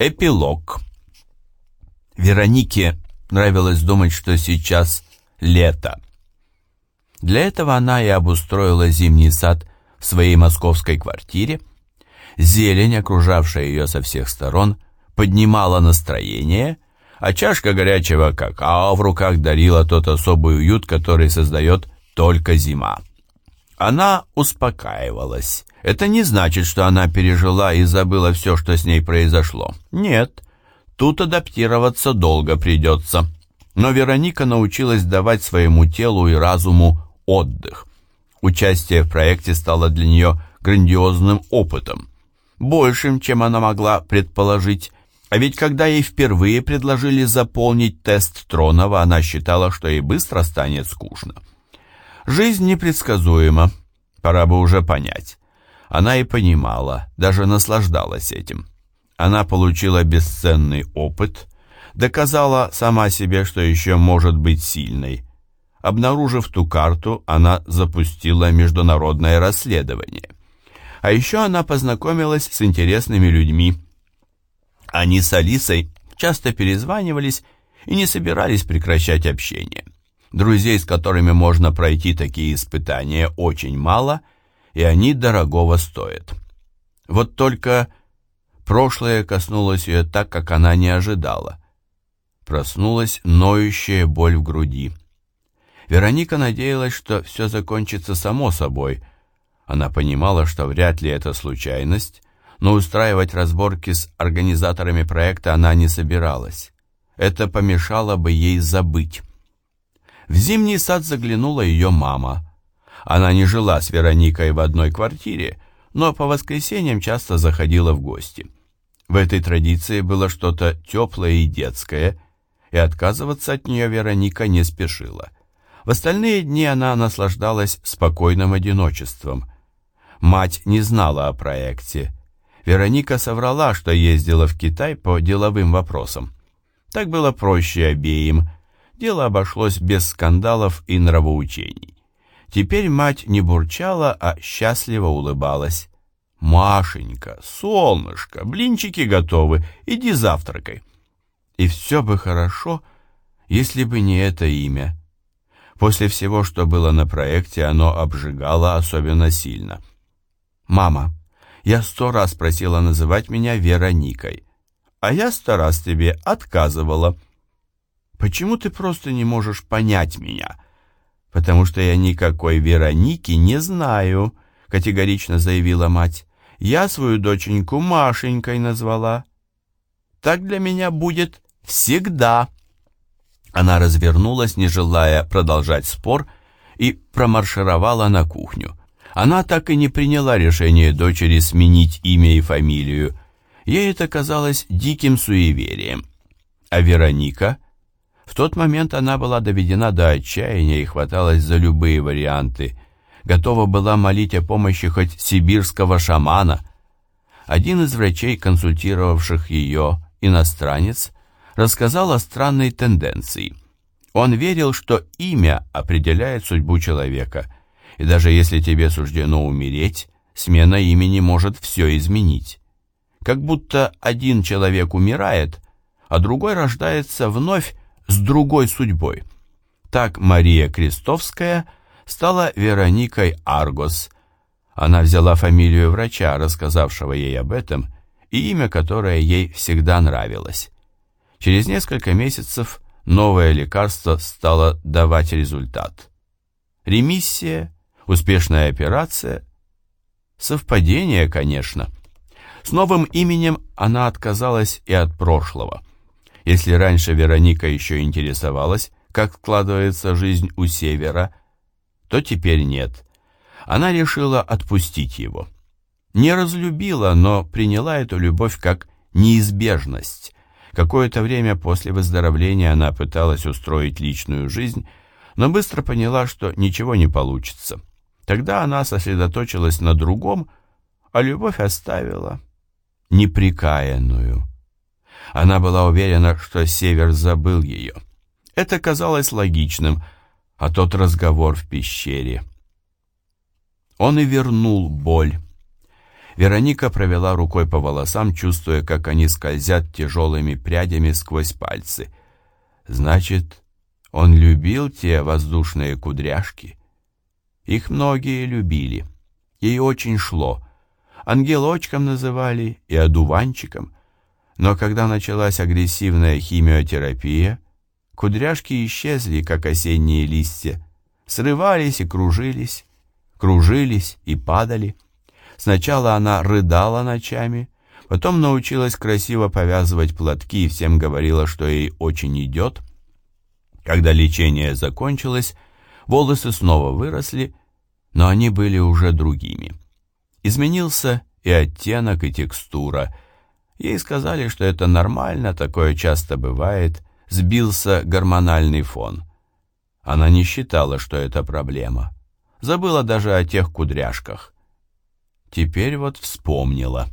Эпилог. Веронике нравилось думать, что сейчас лето. Для этого она и обустроила зимний сад в своей московской квартире. Зелень, окружавшая ее со всех сторон, поднимала настроение, а чашка горячего какао в руках дарила тот особый уют, который создает только зима. Она успокаивалась. Это не значит, что она пережила и забыла все, что с ней произошло. Нет, тут адаптироваться долго придется. Но Вероника научилась давать своему телу и разуму отдых. Участие в проекте стало для нее грандиозным опытом. Большим, чем она могла предположить. А ведь когда ей впервые предложили заполнить тест Тронова, она считала, что ей быстро станет скучно. Жизнь непредсказуема, пора бы уже понять. Она и понимала, даже наслаждалась этим. Она получила бесценный опыт, доказала сама себе, что еще может быть сильной. Обнаружив ту карту, она запустила международное расследование. А еще она познакомилась с интересными людьми. Они с Алисой часто перезванивались и не собирались прекращать общение. Друзей, с которыми можно пройти такие испытания, очень мало, и они дорогого стоят. Вот только прошлое коснулось ее так, как она не ожидала. Проснулась ноющая боль в груди. Вероника надеялась, что все закончится само собой. Она понимала, что вряд ли это случайность, но устраивать разборки с организаторами проекта она не собиралась. Это помешало бы ей забыть. В зимний сад заглянула ее мама. Она не жила с Вероникой в одной квартире, но по воскресеньям часто заходила в гости. В этой традиции было что-то теплое и детское, и отказываться от нее Вероника не спешила. В остальные дни она наслаждалась спокойным одиночеством. Мать не знала о проекте. Вероника соврала, что ездила в Китай по деловым вопросам. Так было проще обеим – дело обошлось без скандалов и нравоучений. Теперь мать не бурчала, а счастливо улыбалась. «Машенька, солнышко, блинчики готовы, иди завтракай». И все бы хорошо, если бы не это имя. После всего, что было на проекте, оно обжигало особенно сильно. «Мама, я сто раз просила называть меня Вероникой, а я сто раз тебе отказывала». Почему ты просто не можешь понять меня? Потому что я никакой Вероники не знаю, категорично заявила мать. Я свою доченьку Машенькой назвала. Так для меня будет всегда. Она развернулась, не желая продолжать спор, и промаршировала на кухню. Она так и не приняла решение дочери сменить имя и фамилию. Ей это казалось диким суеверием. А Вероника в тот момент она была доведена до отчаяния и хваталась за любые варианты. Готова была молить о помощи хоть сибирского шамана. Один из врачей, консультировавших ее, иностранец, рассказал о странной тенденции. Он верил, что имя определяет судьбу человека, и даже если тебе суждено умереть, смена имени может все изменить. Как будто один человек умирает, а другой рождается вновь с другой судьбой. Так Мария Крестовская стала Вероникой Аргос. Она взяла фамилию врача, рассказавшего ей об этом, и имя, которое ей всегда нравилось. Через несколько месяцев новое лекарство стало давать результат. Ремиссия, успешная операция. Совпадение, конечно. С новым именем она отказалась и от прошлого – если раньше Вероника еще интересовалась, как складывается жизнь у Севера, то теперь нет. Она решила отпустить его. Не разлюбила, но приняла эту любовь как неизбежность. Какое-то время после выздоровления она пыталась устроить личную жизнь, но быстро поняла, что ничего не получится. Тогда она сосредоточилась на другом, а любовь оставила неприкаянную. Она была уверена, что Север забыл ее. Это казалось логичным, а тот разговор в пещере. Он и вернул боль. Вероника провела рукой по волосам, чувствуя, как они скользят тяжелыми прядями сквозь пальцы. Значит, он любил те воздушные кудряшки? Их многие любили. Ей очень шло. Ангелочком называли и одуванчиком. Но когда началась агрессивная химиотерапия, кудряшки исчезли, как осенние листья, срывались и кружились, кружились и падали. Сначала она рыдала ночами, потом научилась красиво повязывать платки и всем говорила, что ей очень идет. Когда лечение закончилось, волосы снова выросли, но они были уже другими. Изменился и оттенок, и текстура. Ей сказали, что это нормально, такое часто бывает, сбился гормональный фон. Она не считала, что это проблема. Забыла даже о тех кудряшках. Теперь вот вспомнила.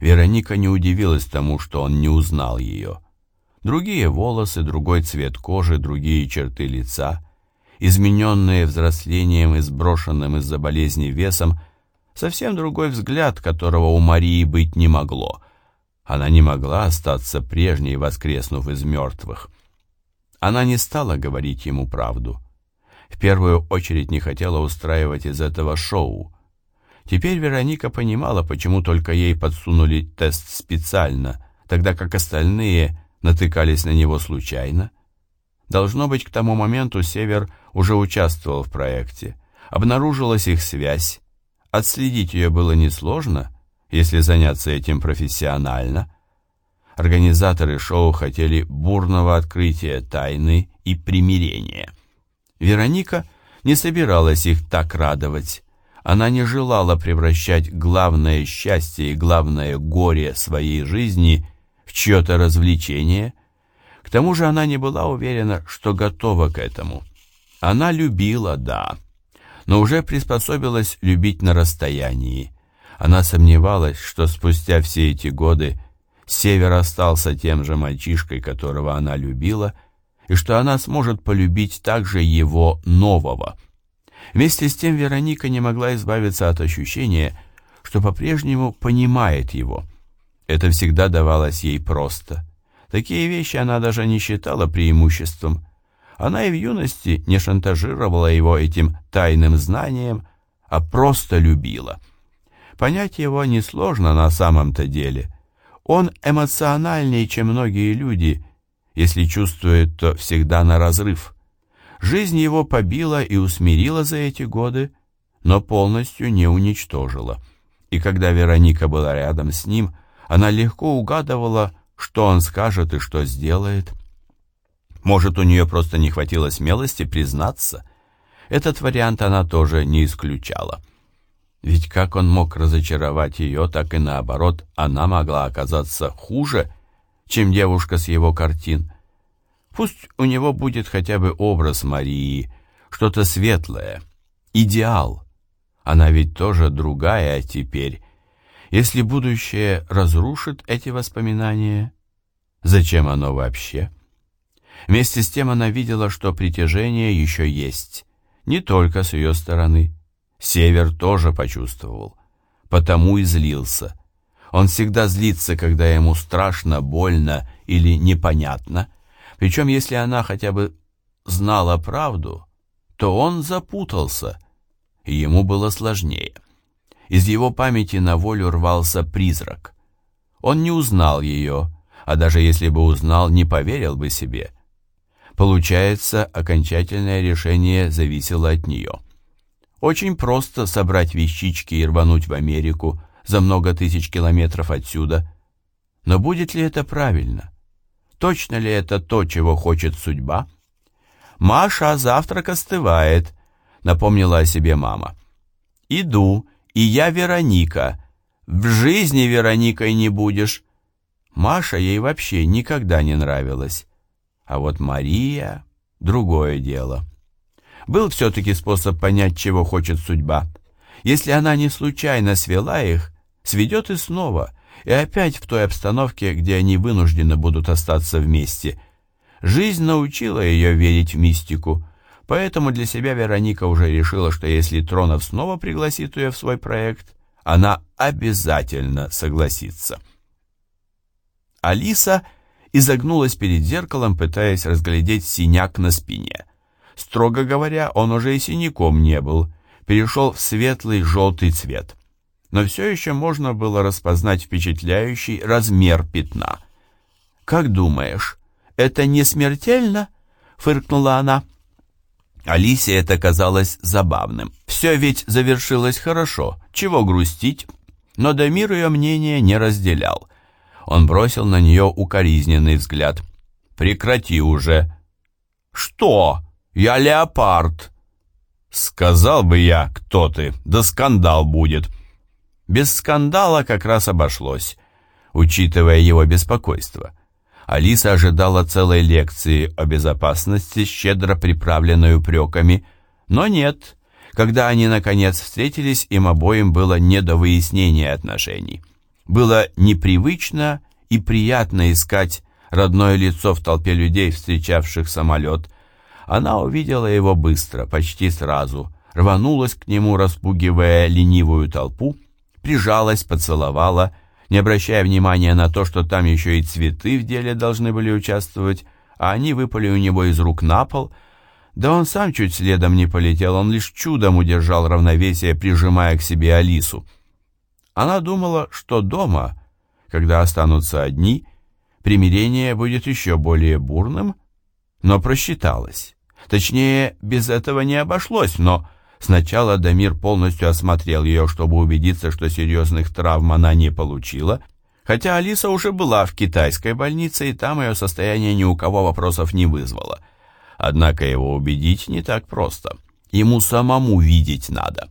Вероника не удивилась тому, что он не узнал ее. Другие волосы, другой цвет кожи, другие черты лица, измененные взрослением и сброшенным из-за болезни весом, совсем другой взгляд, которого у Марии быть не могло. Она не могла остаться прежней, воскреснув из мертвых. Она не стала говорить ему правду. В первую очередь не хотела устраивать из этого шоу. Теперь Вероника понимала, почему только ей подсунули тест специально, тогда как остальные натыкались на него случайно. Должно быть, к тому моменту Север уже участвовал в проекте. Обнаружилась их связь. Отследить ее было несложно, если заняться этим профессионально. Организаторы шоу хотели бурного открытия тайны и примирения. Вероника не собиралась их так радовать. Она не желала превращать главное счастье и главное горе своей жизни в чье-то развлечение. К тому же она не была уверена, что готова к этому. Она любила, да, но уже приспособилась любить на расстоянии. Она сомневалась, что спустя все эти годы Север остался тем же мальчишкой, которого она любила, и что она сможет полюбить также его нового – Вместе с тем Вероника не могла избавиться от ощущения, что по-прежнему понимает его. Это всегда давалось ей просто. Такие вещи она даже не считала преимуществом. Она и в юности не шантажировала его этим тайным знанием, а просто любила. Понять его несложно на самом-то деле. Он эмоциональнее, чем многие люди, если чувствует, то всегда на разрыв. Жизнь его побила и усмирила за эти годы, но полностью не уничтожила. И когда Вероника была рядом с ним, она легко угадывала, что он скажет и что сделает. Может, у нее просто не хватило смелости признаться? Этот вариант она тоже не исключала. Ведь как он мог разочаровать ее, так и наоборот, она могла оказаться хуже, чем девушка с его картин. Пусть у него будет хотя бы образ Марии, что-то светлое, идеал. Она ведь тоже другая теперь. Если будущее разрушит эти воспоминания, зачем оно вообще? Вместе с тем она видела, что притяжение еще есть, не только с ее стороны. Север тоже почувствовал, потому и злился. Он всегда злится, когда ему страшно, больно или непонятно – причем, если она хотя бы знала правду, то он запутался, и ему было сложнее. Из его памяти на волю рвался призрак. Он не узнал ее, а даже если бы узнал, не поверил бы себе. Получается, окончательное решение зависело от нее. Очень просто собрать вещички и рвануть в Америку за много тысяч километров отсюда. Но будет ли это правильно? Точно ли это то, чего хочет судьба? «Маша, завтрак остывает», — напомнила о себе мама. «Иду, и я Вероника. В жизни Вероникой не будешь». Маша ей вообще никогда не нравилась. А вот Мария — другое дело. Был все-таки способ понять, чего хочет судьба. Если она не случайно свела их, сведет и снова — и опять в той обстановке, где они вынуждены будут остаться вместе. Жизнь научила ее верить в мистику, поэтому для себя Вероника уже решила, что если Тронов снова пригласит ее в свой проект, она обязательно согласится. Алиса изогнулась перед зеркалом, пытаясь разглядеть синяк на спине. Строго говоря, он уже и синяком не был, перешел в светлый желтый цвет. Но все еще можно было распознать впечатляющий размер пятна. «Как думаешь, это не смертельно?» — фыркнула она. Алисе это казалось забавным. Все ведь завершилось хорошо, чего грустить? Но Дамир ее мнение не разделял. Он бросил на нее укоризненный взгляд. «Прекрати уже!» «Что? Я леопард!» «Сказал бы я, кто ты, да скандал будет!» Без скандала как раз обошлось, учитывая его беспокойство. Алиса ожидала целой лекции о безопасности, щедро приправленной упреками, но нет, когда они наконец встретились, им обоим было не до выяснения отношений. Было непривычно и приятно искать родное лицо в толпе людей, встречавших самолет. Она увидела его быстро, почти сразу, рванулась к нему, распугивая ленивую толпу, прижалась, поцеловала не обращая внимания на то, что там еще и цветы в деле должны были участвовать, а они выпали у него из рук на пол. Да он сам чуть следом не полетел, он лишь чудом удержал равновесие, прижимая к себе Алису. Она думала, что дома, когда останутся одни, примирение будет еще более бурным, но просчиталась. Точнее, без этого не обошлось, но Сначала Дамир полностью осмотрел ее, чтобы убедиться, что серьезных травм она не получила, хотя Алиса уже была в китайской больнице, и там ее состояние ни у кого вопросов не вызвало. Однако его убедить не так просто. Ему самому видеть надо.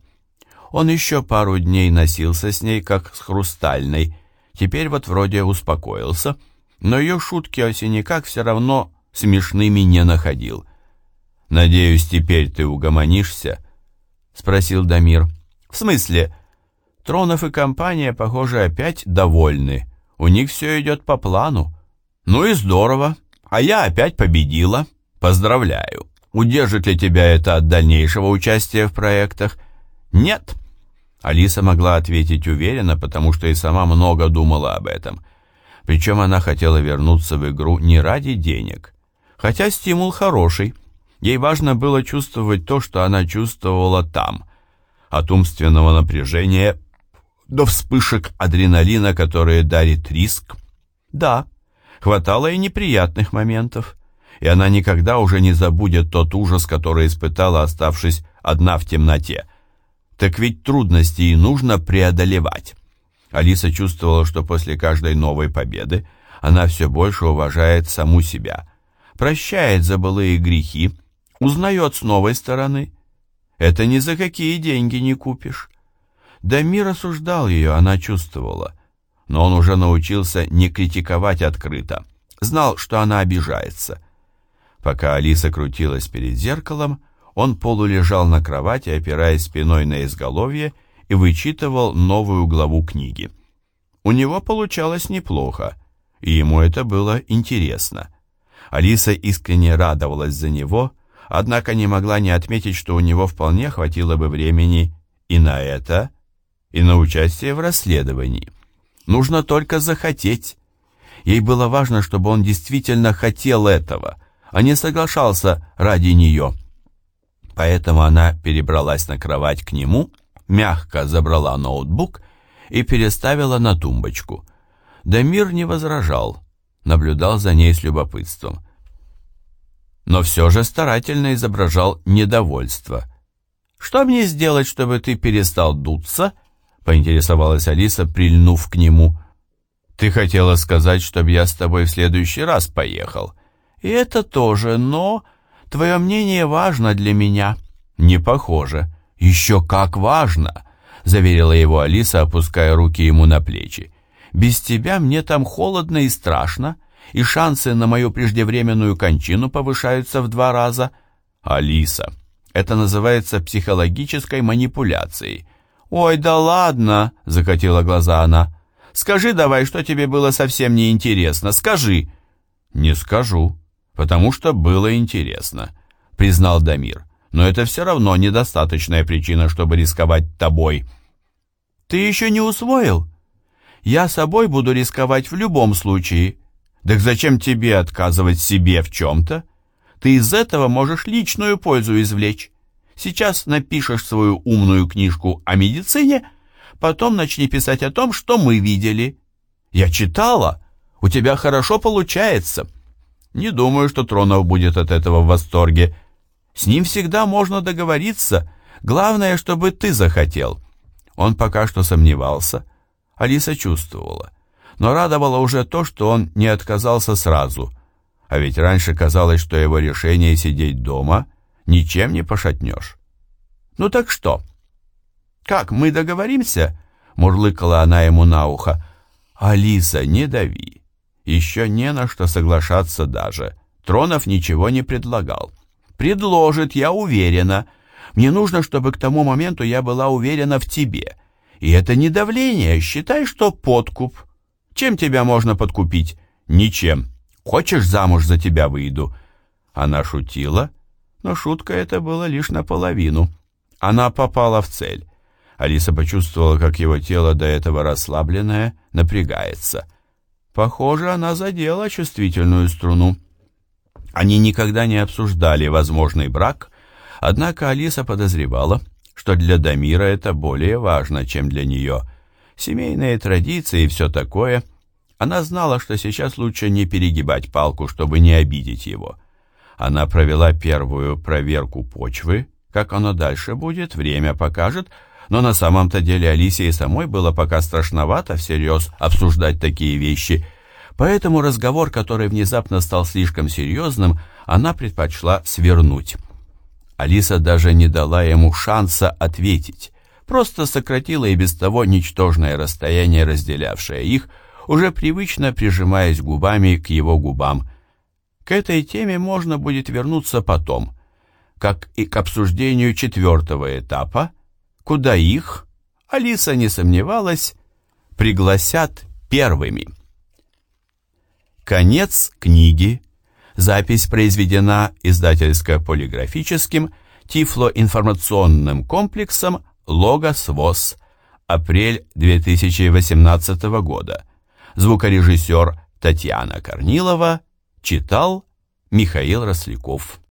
Он еще пару дней носился с ней, как с хрустальной. Теперь вот вроде успокоился, но ее шутки о синяках все равно смешными не находил. «Надеюсь, теперь ты угомонишься?» — спросил Дамир. «В смысле?» Тронов и компания, похоже, опять довольны. У них все идет по плану. Ну и здорово. А я опять победила. Поздравляю. Удержит ли тебя это от дальнейшего участия в проектах? Нет. Алиса могла ответить уверенно, потому что и сама много думала об этом. Причем она хотела вернуться в игру не ради денег. Хотя стимул хороший. Ей важно было чувствовать то, что она чувствовала там, от умственного напряжения до вспышек адреналина, которые дарит риск. Да, хватало и неприятных моментов, и она никогда уже не забудет тот ужас, который испытала, оставшись одна в темноте. Так ведь трудности и нужно преодолевать. Алиса чувствовала, что после каждой новой победы она все больше уважает саму себя, прощает за былые грехи, узнает с новой стороны. Это ни за какие деньги не купишь. Дамир осуждал ее, она чувствовала. Но он уже научился не критиковать открыто. Знал, что она обижается. Пока Алиса крутилась перед зеркалом, он полулежал на кровати, опираясь спиной на изголовье, и вычитывал новую главу книги. У него получалось неплохо, и ему это было интересно. Алиса искренне радовалась за него, однако не могла не отметить, что у него вполне хватило бы времени и на это, и на участие в расследовании. Нужно только захотеть. Ей было важно, чтобы он действительно хотел этого, а не соглашался ради нее. Поэтому она перебралась на кровать к нему, мягко забрала ноутбук и переставила на тумбочку. Дамир не возражал, наблюдал за ней с любопытством но все же старательно изображал недовольство. «Что мне сделать, чтобы ты перестал дуться?» — поинтересовалась Алиса, прильнув к нему. «Ты хотела сказать, чтобы я с тобой в следующий раз поехал. И это тоже, но твое мнение важно для меня». «Не похоже. Еще как важно!» — заверила его Алиса, опуская руки ему на плечи. «Без тебя мне там холодно и страшно и шансы на мою преждевременную кончину повышаются в два раза. Алиса, это называется психологической манипуляцией. Ой, да ладно, закатила глаза она. Скажи давай, что тебе было совсем неинтересно, скажи. Не скажу, потому что было интересно, признал Дамир. Но это все равно недостаточная причина, чтобы рисковать тобой. Ты еще не усвоил? Я собой буду рисковать в любом случае. Так зачем тебе отказывать себе в чем-то? Ты из этого можешь личную пользу извлечь. Сейчас напишешь свою умную книжку о медицине, потом начни писать о том, что мы видели. Я читала, у тебя хорошо получается. Не думаю, что Тронов будет от этого в восторге. С ним всегда можно договориться. Главное, чтобы ты захотел. Он пока что сомневался. Алиса чувствовала. Но радовало уже то, что он не отказался сразу. А ведь раньше казалось, что его решение сидеть дома ничем не пошатнешь. «Ну так что?» «Как, мы договоримся?» — мурлыкала она ему на ухо. «Алиса, не дави. Еще не на что соглашаться даже. Тронов ничего не предлагал. Предложит, я уверена. Мне нужно, чтобы к тому моменту я была уверена в тебе. И это не давление, считай, что подкуп. Чем тебя можно подкупить? Ничем. Хочешь, замуж за тебя выйду?» Она шутила, но шутка эта была лишь наполовину. Она попала в цель. Алиса почувствовала, как его тело, до этого расслабленное, напрягается. Похоже, она задела чувствительную струну. Они никогда не обсуждали возможный брак, однако Алиса подозревала, что для Дамира это более важно, чем для нее. Семейные традиции и все такое. Она знала, что сейчас лучше не перегибать палку, чтобы не обидеть его. Она провела первую проверку почвы, как оно дальше будет, время покажет, но на самом-то деле Алисе и самой было пока страшновато всерьез обсуждать такие вещи, поэтому разговор, который внезапно стал слишком серьезным, она предпочла свернуть. Алиса даже не дала ему шанса ответить, просто сократила и без того ничтожное расстояние, разделявшее их, уже привычно прижимаясь губами к его губам. К этой теме можно будет вернуться потом, как и к обсуждению четвертого этапа, куда их, Алиса не сомневалась, пригласят первыми. Конец книги. Запись произведена издательско-полиграфическим тифлоинформационным комплексом «Логос ВОЗ». Апрель 2018 года. Звукорежиссер Татьяна Корнилова читал Михаил Росляков.